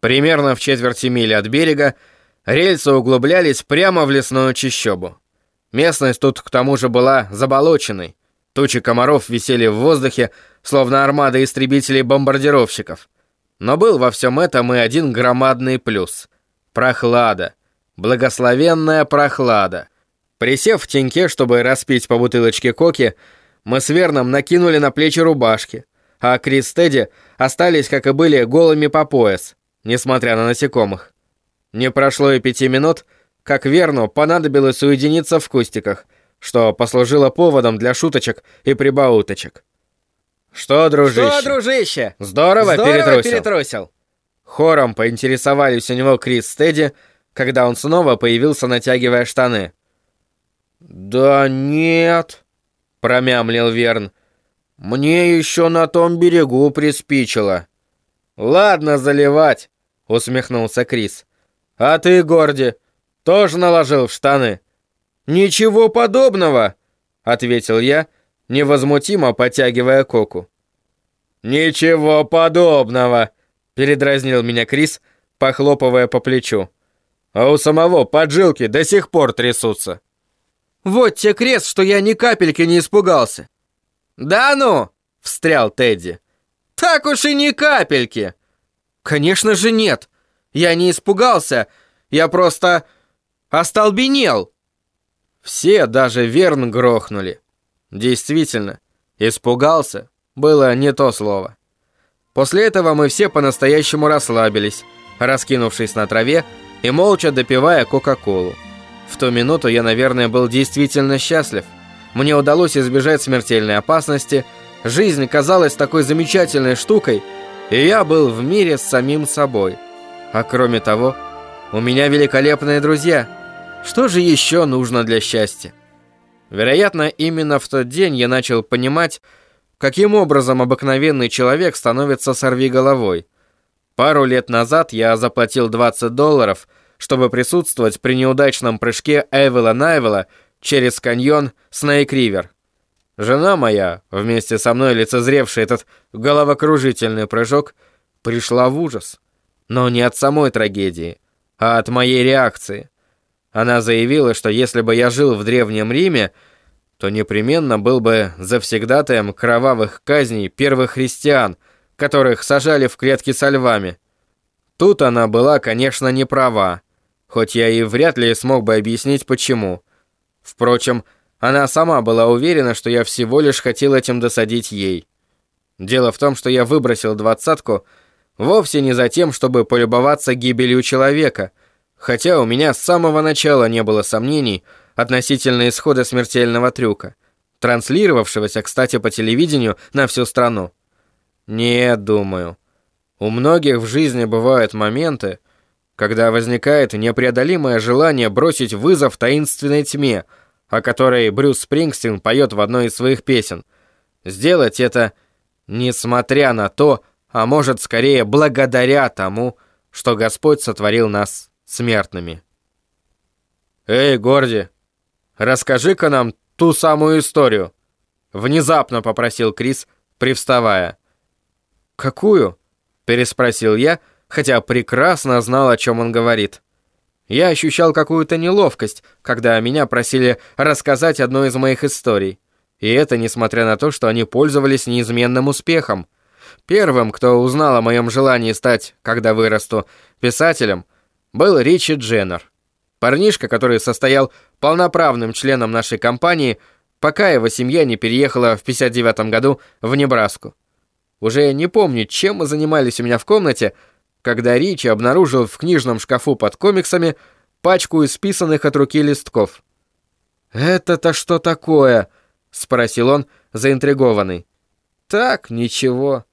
Примерно в четверти мили от берега рельсы углублялись прямо в лесную чащобу. Местность тут к тому же была заболоченной. Тучи комаров висели в воздухе, словно армада истребителей-бомбардировщиков. Но был во всем этом и один громадный плюс. Прохлада. Благословенная прохлада. Присев в теньке, чтобы распить по бутылочке коки, мы с Верном накинули на плечи рубашки, а Крис Тедди остались, как и были, голыми по пояс, несмотря на насекомых. Не прошло и пяти минут, как Верну понадобилось уединиться в кустиках, что послужило поводом для шуточек и прибауточек. «Что, дружище?» «Что, дружище?» «Здорово, Здорово перетрусил?» перетрусил. Хором поинтересовались у него Крис Тедди, когда он снова появился, натягивая штаны. «Да нет», — промямлил Верн. «Мне еще на том берегу приспичило». «Ладно заливать», — усмехнулся Крис. «А ты, Горди, тоже наложил в штаны?» «Ничего подобного», — ответил я, невозмутимо потягивая коку. «Ничего подобного», — передразнил меня Крис, похлопывая по плечу. «А у самого поджилки до сих пор трясутся». Вот те крест, что я ни капельки не испугался. «Да ну!» — встрял Тедди. Так уж и ни капельки. Конечно же нет. Я не испугался. Я просто остолбенел. Все, даже Верн, грохнули. Действительно, испугался было не то слово. После этого мы все по-настоящему расслабились, раскинувшись на траве и молча допивая Кока-Колу. В ту минуту я, наверное, был действительно счастлив. Мне удалось избежать смертельной опасности, жизнь казалась такой замечательной штукой, и я был в мире с самим собой. А кроме того, у меня великолепные друзья. Что же еще нужно для счастья? Вероятно, именно в тот день я начал понимать, каким образом обыкновенный человек становится сорвиголовой. Пару лет назад я заплатил 20 долларов, чтобы присутствовать при неудачном прыжке Эвела Найвела через каньон Снейк-Ривер. Жена моя, вместе со мной лицезревшая этот головокружительный прыжок, пришла в ужас. Но не от самой трагедии, а от моей реакции. Она заявила, что если бы я жил в Древнем Риме, то непременно был бы завсегдатаем кровавых казней первых христиан, которых сажали в клетки со львами. Тут она была, конечно, не права, хоть я и вряд ли смог бы объяснить, почему. Впрочем, она сама была уверена, что я всего лишь хотел этим досадить ей. Дело в том, что я выбросил двадцатку вовсе не за тем, чтобы полюбоваться гибелью человека, хотя у меня с самого начала не было сомнений относительно исхода смертельного трюка, транслировавшегося, кстати, по телевидению на всю страну. Нет, думаю. У многих в жизни бывают моменты, когда возникает непреодолимое желание бросить вызов таинственной тьме, о которой Брюс Спрингстин поет в одной из своих песен. Сделать это несмотря на то, а может скорее благодаря тому, что Господь сотворил нас смертными. «Эй, Горди, расскажи-ка нам ту самую историю», — внезапно попросил Крис, привставая. «Какую?» — переспросил я, хотя прекрасно знал, о чем он говорит. Я ощущал какую-то неловкость, когда меня просили рассказать одну из моих историй. И это несмотря на то, что они пользовались неизменным успехом. Первым, кто узнал о моем желании стать, когда вырасту, писателем, был Ричи Дженнер. Парнишка, который состоял полноправным членом нашей компании, пока его семья не переехала в 59 году в Небраску. Уже не помню, чем мы занимались у меня в комнате, когда Ричи обнаружил в книжном шкафу под комиксами пачку исписанных от руки листков. «Это-то что такое?» — спросил он, заинтригованный. «Так, ничего».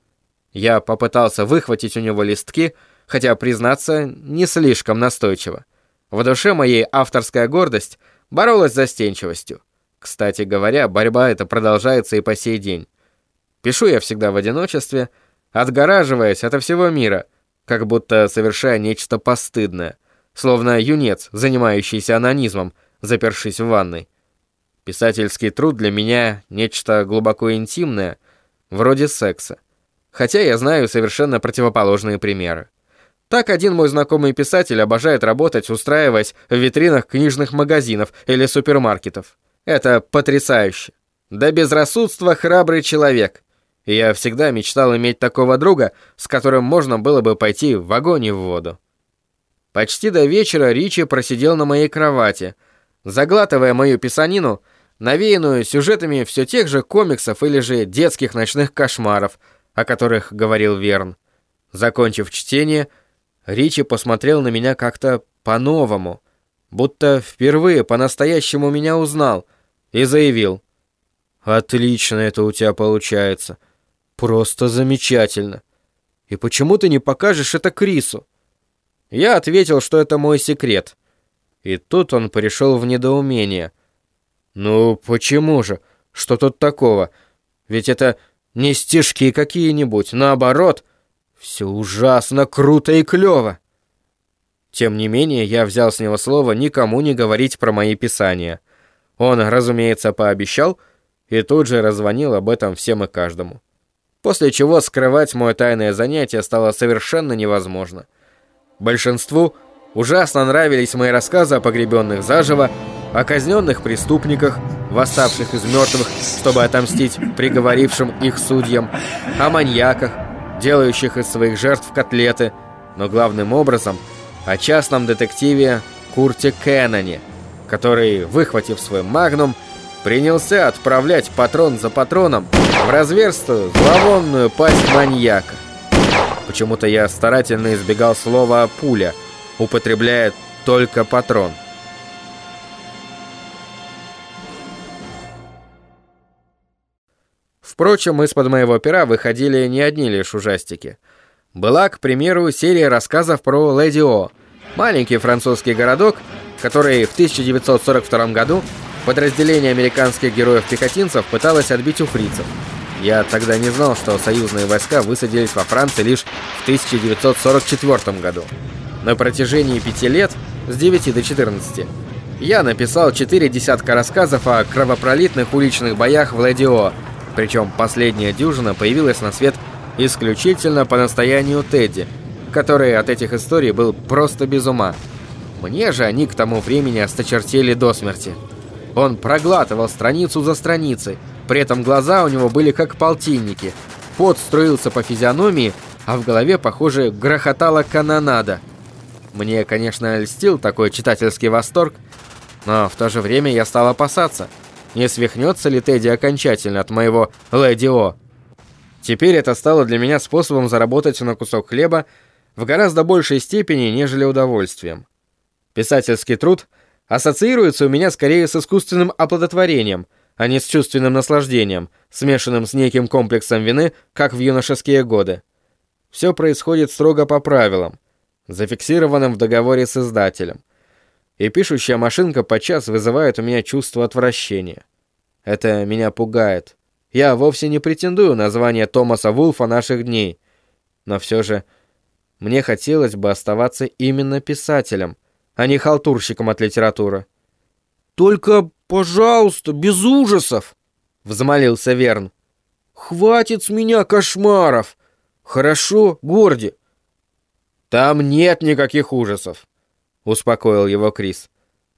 Я попытался выхватить у него листки, хотя, признаться, не слишком настойчиво. В душе моей авторская гордость боролась с застенчивостью. Кстати говоря, борьба эта продолжается и по сей день. Пишу я всегда в одиночестве, отгораживаясь от всего мира, как будто совершая нечто постыдное, словно юнец, занимающийся анонизмом, запершись в ванной. Писательский труд для меня нечто глубоко интимное, вроде секса. Хотя я знаю совершенно противоположные примеры. Так один мой знакомый писатель обожает работать, устраиваясь в витринах книжных магазинов или супермаркетов. Это потрясающе. Да безрассудство храбрый человек. Я всегда мечтал иметь такого друга, с которым можно было бы пойти в огонь в воду. Почти до вечера Ричи просидел на моей кровати, заглатывая мою писанину, навеянную сюжетами все тех же комиксов или же детских ночных кошмаров, о которых говорил Верн. Закончив чтение, Ричи посмотрел на меня как-то по-новому, будто впервые по-настоящему меня узнал, и заявил. «Отлично это у тебя получается. Просто замечательно. И почему ты не покажешь это Крису?» Я ответил, что это мой секрет. И тут он пришел в недоумение. «Ну, почему же? Что тут такого? Ведь это не стишки какие-нибудь, наоборот, все ужасно круто и клево». Тем не менее, я взял с него слово никому не говорить про мои писания. Он, разумеется, пообещал, и тут же раззвонил об этом всем и каждому. После чего скрывать мое тайное занятие стало совершенно невозможно. Большинству ужасно нравились мои рассказы о погребенных заживо, о казненных преступниках, восставших из мертвых, чтобы отомстить приговорившим их судьям, о маньяках, делающих из своих жертв котлеты, но главным образом о частном детективе Курте Кенноне, который, выхватив свой магнум, принялся отправлять патрон за патроном в разверстую зловонную пасть маньяка. Почему-то я старательно избегал слова «пуля», употребляя только патрон. Впрочем, из-под моего пера выходили не одни лишь ужастики. Была, к примеру, серия рассказов про Леди О, маленький французский городок, который в 1942 году подразделение американских героев-пехотинцев пыталось отбить у фрицев. Я тогда не знал, что союзные войска высадились во Франции лишь в 1944 году. На протяжении пяти лет, с 9 до 14, я написал четыре десятка рассказов о кровопролитных уличных боях в Ледио, причем последняя дюжина появилась на свет исключительно по настоянию Тедди, который от этих историй был просто без ума. Мне же они к тому времени осточертели до смерти. Он проглатывал страницу за страницей, при этом глаза у него были как полтинники. Пот струился по физиономии, а в голове, похоже, грохотала канонада. Мне, конечно, льстил такой читательский восторг, но в то же время я стал опасаться, не свихнется ли Тедди окончательно от моего «Леди О». Теперь это стало для меня способом заработать на кусок хлеба в гораздо большей степени, нежели удовольствием. Писательский труд ассоциируется у меня скорее с искусственным оплодотворением – а не с чувственным наслаждением, смешанным с неким комплексом вины, как в юношеские годы. Все происходит строго по правилам, зафиксированным в договоре с издателем. И пишущая машинка подчас вызывает у меня чувство отвращения. Это меня пугает. Я вовсе не претендую на звание Томаса Вулфа наших дней. Но все же мне хотелось бы оставаться именно писателем, а не халтурщиком от литературы. «Только «Пожалуйста, без ужасов!» — взмолился Верн. «Хватит с меня кошмаров! Хорошо, Горди?» «Там нет никаких ужасов», — успокоил его Крис.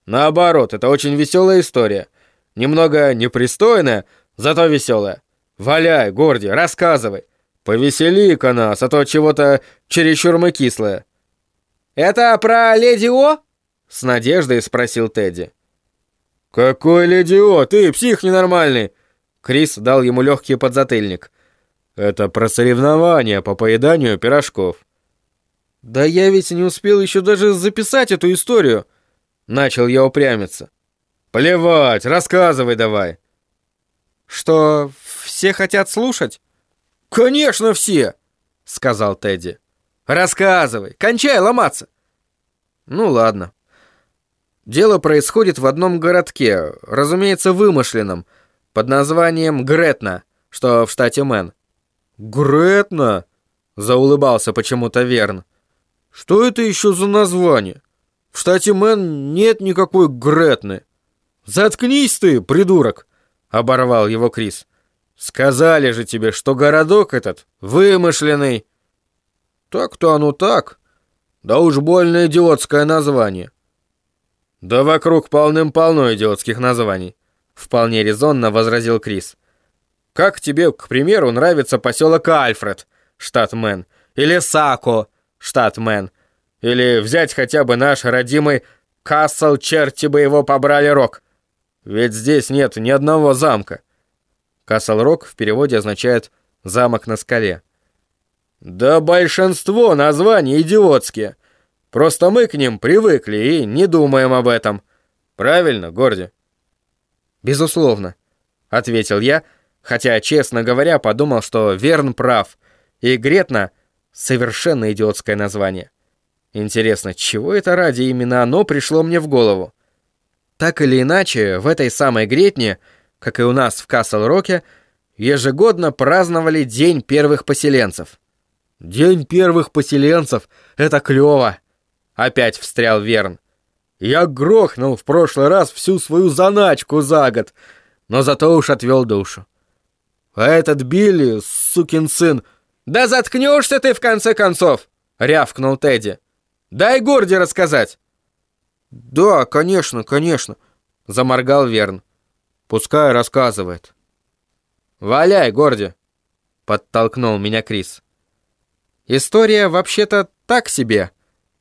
«Наоборот, это очень веселая история. Немного непристойная, зато веселая. Валяй, Горди, рассказывай. Повесели-ка нас, а то чего-то чересчур мы кислое». «Это про Леди О?» — с надеждой спросил Тедди. «Какой ледио? Ты псих ненормальный!» Крис дал ему легкий подзатыльник. «Это про соревнования по поеданию пирожков». «Да я ведь не успел еще даже записать эту историю!» Начал я упрямиться. «Плевать, рассказывай давай!» «Что, все хотят слушать?» «Конечно все!» — сказал Тедди. «Рассказывай, кончай ломаться!» «Ну ладно». Дело происходит в одном городке, разумеется, вымышленном, под названием Гретна, что в штате Мэн. «Гретна?» — заулыбался почему-то Верн. «Что это еще за название? В штате Мэн нет никакой Гретны». «Заткнись ты, придурок!» — оборвал его Крис. «Сказали же тебе, что городок этот вымышленный». «Так-то оно так. Да уж больно идиотское название. Да вокруг полным-полно идиотских названий, вполне резонно возразил Крис. Как тебе, к примеру, нравится поселок Альфред, штат Мэн, или Сако, штат Мэн, или взять хотя бы наш родимый Касл, черти бы его побрали рок. Ведь здесь нет ни одного замка. Касл-Рок в переводе означает «замок на скале». Да большинство названий идиотские. Просто мы к ним привыкли и не думаем об этом. Правильно, Горди? Безусловно, ответил я, хотя, честно говоря, подумал, что Верн прав, и Гретна — совершенно идиотское название. Интересно, чего это ради именно оно пришло мне в голову? Так или иначе, в этой самой Гретне, как и у нас в Касл-Роке, ежегодно праздновали День первых поселенцев — «День первых поселенцев — это клёво!» Опять встрял Верн. «Я грохнул в прошлый раз всю свою заначку за год, но зато уж отвел душу. А этот Билли, сукин сын...» «Да заткнешься ты в конце концов!» — рявкнул Тедди. «Дай Горди рассказать!» «Да, конечно, конечно», — заморгал Верн. «Пускай рассказывает». «Валяй, Горди!» — подтолкнул меня Крис. История вообще-то так себе.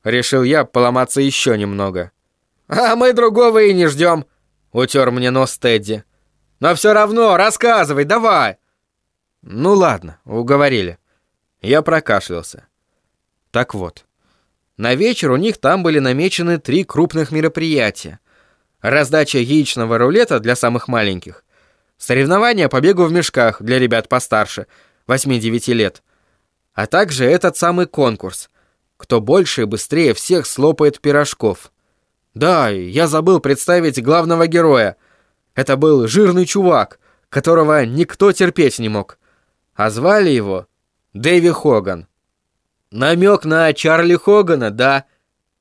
Решил я поломаться еще немного. А мы другого и не ждем, утер мне нос Тедди. Но все равно, рассказывай, давай. Ну ладно, уговорили. Я прокашлялся. Так вот, на вечер у них там были намечены три крупных мероприятия. Раздача яичного рулета для самых маленьких, соревнования по бегу в мешках для ребят постарше, 8-9 лет, а также этот самый конкурс. Кто больше и быстрее всех слопает пирожков. Да, я забыл представить главного героя. Это был жирный чувак, которого никто терпеть не мог. А звали его Дэви Хоган. Намек на Чарли Хогана, да.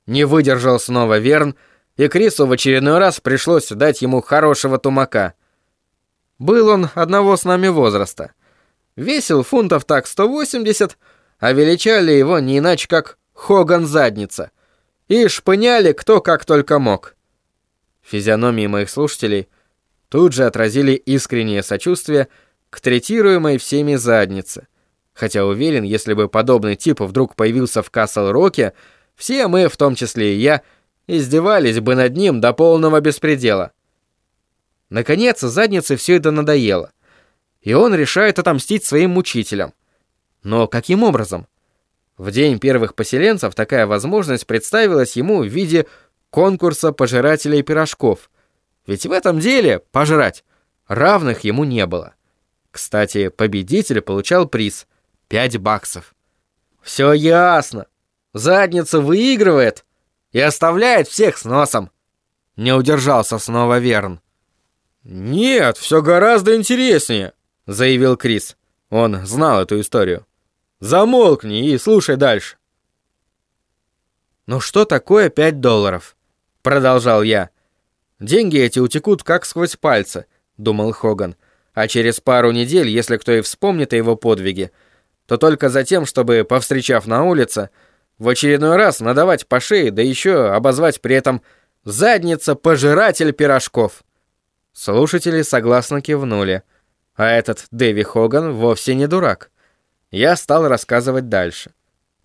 Не выдержал снова Верн, и Крису в очередной раз пришлось дать ему хорошего тумака. Был он одного с нами возраста. Весил фунтов так 180, а величали его не иначе как Хоган Задница. И шпыняли кто как только мог. Физиономии моих слушателей тут же отразили искреннее сочувствие к третируемой всеми заднице. Хотя уверен, если бы подобный тип вдруг появился в Касл-Роке, все мы, в том числе и я, издевались бы над ним до полного беспредела. Наконец, заднице все это надоело и он решает отомстить своим мучителям. Но каким образом? В день первых поселенцев такая возможность представилась ему в виде конкурса пожирателей пирожков. Ведь в этом деле пожрать равных ему не было. Кстати, победитель получал приз — 5 баксов. Все ясно. Задница выигрывает и оставляет всех с носом. Не удержался снова Верн. Нет, все гораздо интереснее заявил Крис. Он знал эту историю. Замолкни и слушай дальше. Ну что такое пять долларов? Продолжал я. Деньги эти утекут как сквозь пальцы, думал Хоган. А через пару недель, если кто и вспомнит о его подвиге, то только за тем, чтобы, повстречав на улице, в очередной раз надавать по шее, да еще обозвать при этом «задница пожиратель пирожков». Слушатели согласно кивнули. А этот Дэви Хоган вовсе не дурак. Я стал рассказывать дальше.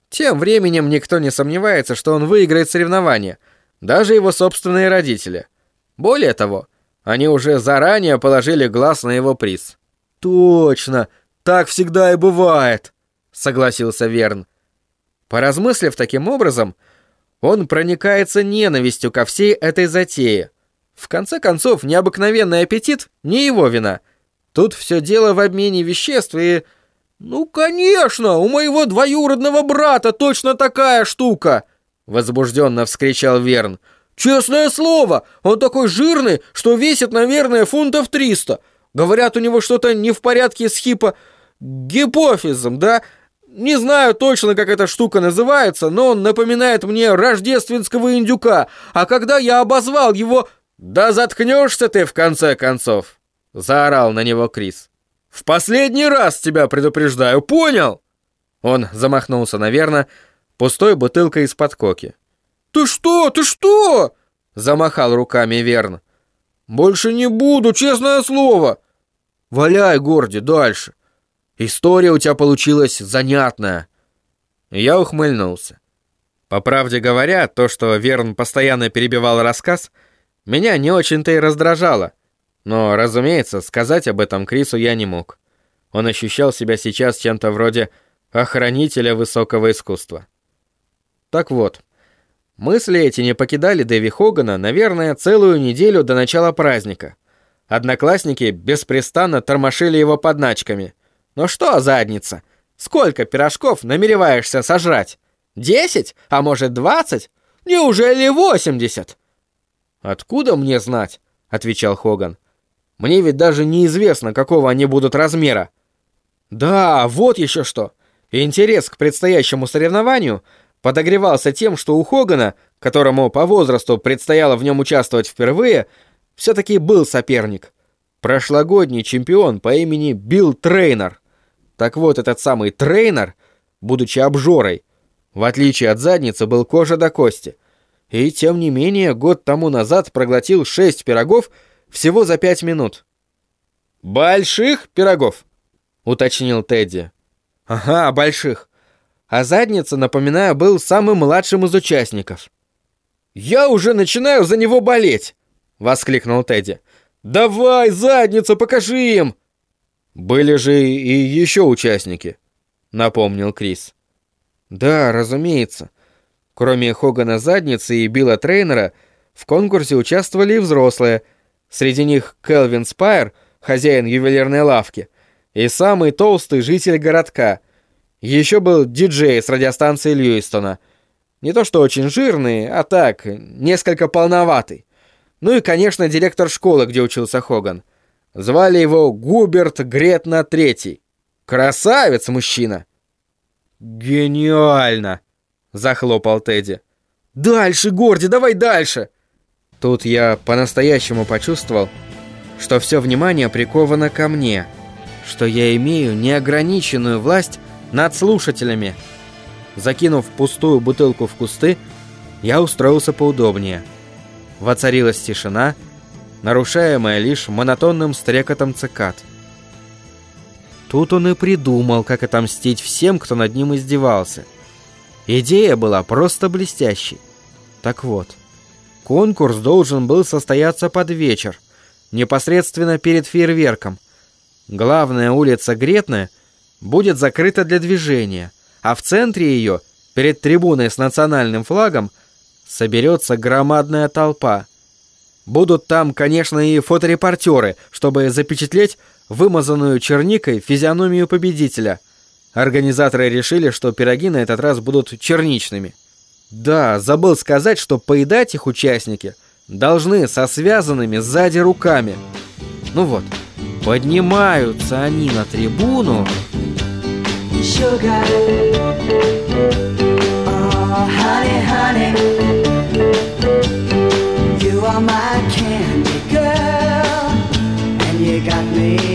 Тем временем никто не сомневается, что он выиграет соревнование, даже его собственные родители. Более того, они уже заранее положили глаз на его приз. «Точно, так всегда и бывает», — согласился Верн. Поразмыслив таким образом, он проникается ненавистью ко всей этой затее. В конце концов, необыкновенный аппетит — не его вина — Тут все дело в обмене веществ и... «Ну, конечно, у моего двоюродного брата точно такая штука!» Возбужденно вскричал Верн. «Честное слово, он такой жирный, что весит, наверное, фунтов триста. Говорят, у него что-то не в порядке с хипо... гипофизом, да? Не знаю точно, как эта штука называется, но он напоминает мне рождественского индюка. А когда я обозвал его... Да заткнешься ты, в конце концов!» — заорал на него Крис. «В последний раз тебя предупреждаю, понял?» Он замахнулся, наверное, пустой бутылкой из-под коки. «Ты что? Ты что?» — замахал руками Верн. «Больше не буду, честное слово!» «Валяй, Горди, дальше. История у тебя получилась занятная». Я ухмыльнулся. По правде говоря, то, что Верн постоянно перебивал рассказ, меня не очень-то и раздражало. Но, разумеется, сказать об этом Крису я не мог. Он ощущал себя сейчас чем-то вроде охранителя высокого искусства. Так вот, мысли эти не покидали Дэви Хогана, наверное, целую неделю до начала праздника. Одноклассники беспрестанно тормошили его подначками. «Ну что, задница, сколько пирожков намереваешься сожрать? Десять? А может, двадцать? Неужели восемьдесят?» «Откуда мне знать?» — отвечал Хоган. «Мне ведь даже неизвестно, какого они будут размера». «Да, вот еще что. Интерес к предстоящему соревнованию подогревался тем, что у Хогана, которому по возрасту предстояло в нем участвовать впервые, все-таки был соперник. Прошлогодний чемпион по имени Билл Трейнер. Так вот, этот самый Трейнер, будучи обжорой, в отличие от задницы, был кожа до кости. И тем не менее, год тому назад проглотил шесть пирогов всего за пять минут. «Больших пирогов?» — уточнил Тедди. «Ага, больших. А задница, напоминаю, был самым младшим из участников». «Я уже начинаю за него болеть!» — воскликнул Тедди. «Давай, задница, покажи им!» «Были же и еще участники», — напомнил Крис. «Да, разумеется. Кроме Хогана Задницы и Билла Трейнера, в конкурсе участвовали и взрослые. Среди них Келвин Спайер, хозяин ювелирной лавки, и самый толстый житель городка. Еще был диджей с радиостанции Льюистона. Не то что очень жирный, а так, несколько полноватый. Ну и, конечно, директор школы, где учился Хоган. Звали его Губерт Гретна Третий. Красавец мужчина. «Гениально!» — захлопал Тедди. «Дальше, Горди, давай дальше!» Тут я по-настоящему почувствовал, что все внимание приковано ко мне — что я имею неограниченную власть над слушателями. Закинув пустую бутылку в кусты, я устроился поудобнее. Воцарилась тишина, нарушаемая лишь монотонным стрекотом цикад. Тут он и придумал, как отомстить всем, кто над ним издевался. Идея была просто блестящей. Так вот, конкурс должен был состояться под вечер, непосредственно перед фейерверком – Главная улица Гретна будет закрыта для движения, а в центре ее, перед трибуной с национальным флагом, соберется громадная толпа. Будут там, конечно, и фоторепортеры, чтобы запечатлеть вымазанную черникой физиономию победителя. Организаторы решили, что пироги на этот раз будут черничными. Да, забыл сказать, что поедать их участники должны со связанными сзади руками. Ну вот, поднимаются они на трибуну. Sugar. Oh, honey, honey. You are my candy girl, and you got me.